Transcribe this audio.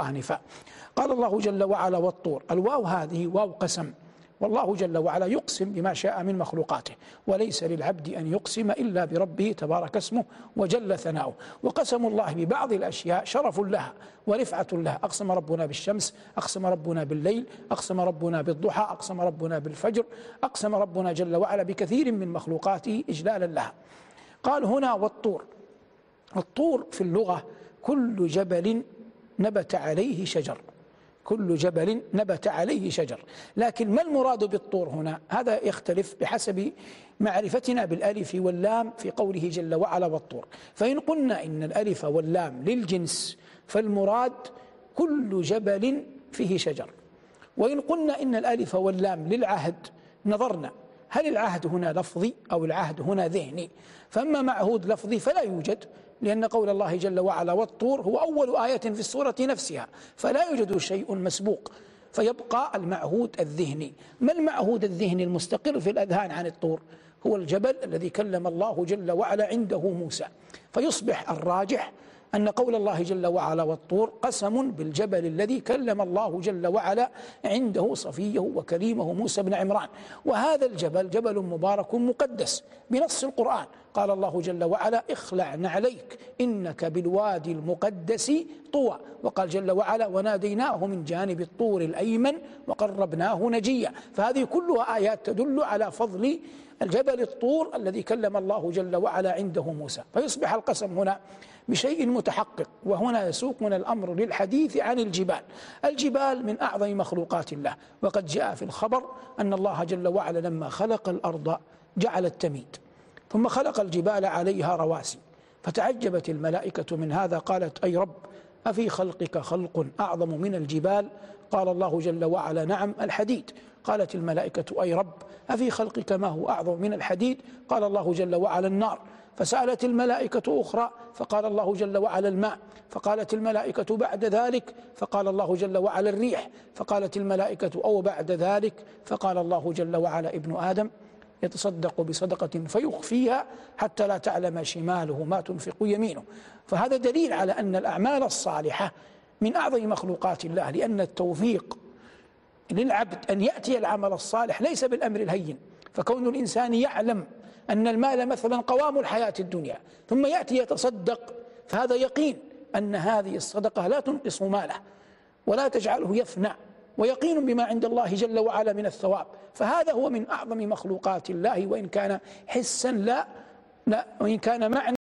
آنفا. قال الله جل وعلا والطور. الواو هذه واو قسم. والله جل وعلا يقسم بما شاء من مخلوقاته. وليس للعبد أن يقسم إلا بربه تبارك اسمه وجل ثناؤه. وقسم الله ببعض الأشياء شرف لها ورفعة لها. أقسم ربنا بالشمس أقسم ربنا بالليل أقسم ربنا بالضحى أقسم ربنا بالفجر أقسم ربنا جل وعلا بكثير من مخلوقاته إجلالا لها. قال هنا والطور. الطور في اللغة كل جبل نبت عليه شجر. كل جبل نبت عليه شجر. لكن ما المراد بالطور هنا؟ هذا يختلف بحسب معرفتنا بالألف واللام في قوله جل وعلا والطور. فإن قلنا إن الألف واللام للجنس فالمراد كل جبل فيه شجر. وإن قلنا إن الألف واللام للعهد نظرنا هل العهد هنا لفظي أو العهد هنا ذهني؟ فأما معهود لفظي فلا يوجد. لأن قول الله جل وعلا والطور هو أول آية في السورة نفسها فلا يوجد شيء مسبوق فيبقى المعهود الذهني. ما المعهود الذهني المستقر في الأذهان عن الطور؟ هو الجبل الذي كلم الله جل وعلا عنده موسى. فيصبح الراجح أن قول الله جل وعلا والطور قسم بالجبل الذي كلم الله جل وعلا عنده صفيه وكريمه موسى بن عمران. وهذا الجبل جبل مبارك مقدس بنص القرآن. قال الله جل وعلا اخلع نعليك إنك بالوادي المقدس طوى. وقال جل وعلا وناديناه من جانب الطور الأيمن وقربناه نجيا. فهذه كلها آيات تدل على فضل الجبل الطور الذي كلم الله جل وعلا عنده موسى. فيصبح القسم هنا بشيء متحقق وهنا يسوقنا الأمر للحديث عن الجبال. الجبال من أعظم مخلوقات الله. وقد جاء في الخبر أن الله جل وعلا لما خلق الأرض جعل التميد. ثم خلق الجبال عليها رواسي فتعجبت الملائكة من هذا قالت أي رب أفي خلقك خلق أعظم من الجبال؟ قال الله جل وعلا نعم الحديد. قالت الملائكة أي رب أفي خلقك ما هو أعظم من الحديد؟ قال الله جل وعلا النار. فسألت الملائكة أخرى فقال الله جل وعلا الماء. فقالت الملائكة بعد ذلك. فقال الله جل وعلا الريح. فقالت الملائكة أو بعد ذلك. فقال الله جل وعلا ابن آدم. يتصدق بصدقة فيخفيها حتى لا تعلم شماله ما تنفق يمينه. فهذا دليل على أن الأعمال الصالحة من أعظم مخلوقات الله لأن التوفيق للعبد أن يأتي العمل الصالح ليس بالأمر الهين. فكون الإنسان يعلم أن المال مثلا قوام الحياة الدنيا ثم يأتي يتصدق فهذا يقين أن هذه الصدقة لا تنقص ماله ولا تجعله يفنى. ويقين بما عند الله جل وعلا من الثواب. فهذا هو من أعظم مخلوقات الله وإن كان حسا لا, لا وإن كان معنى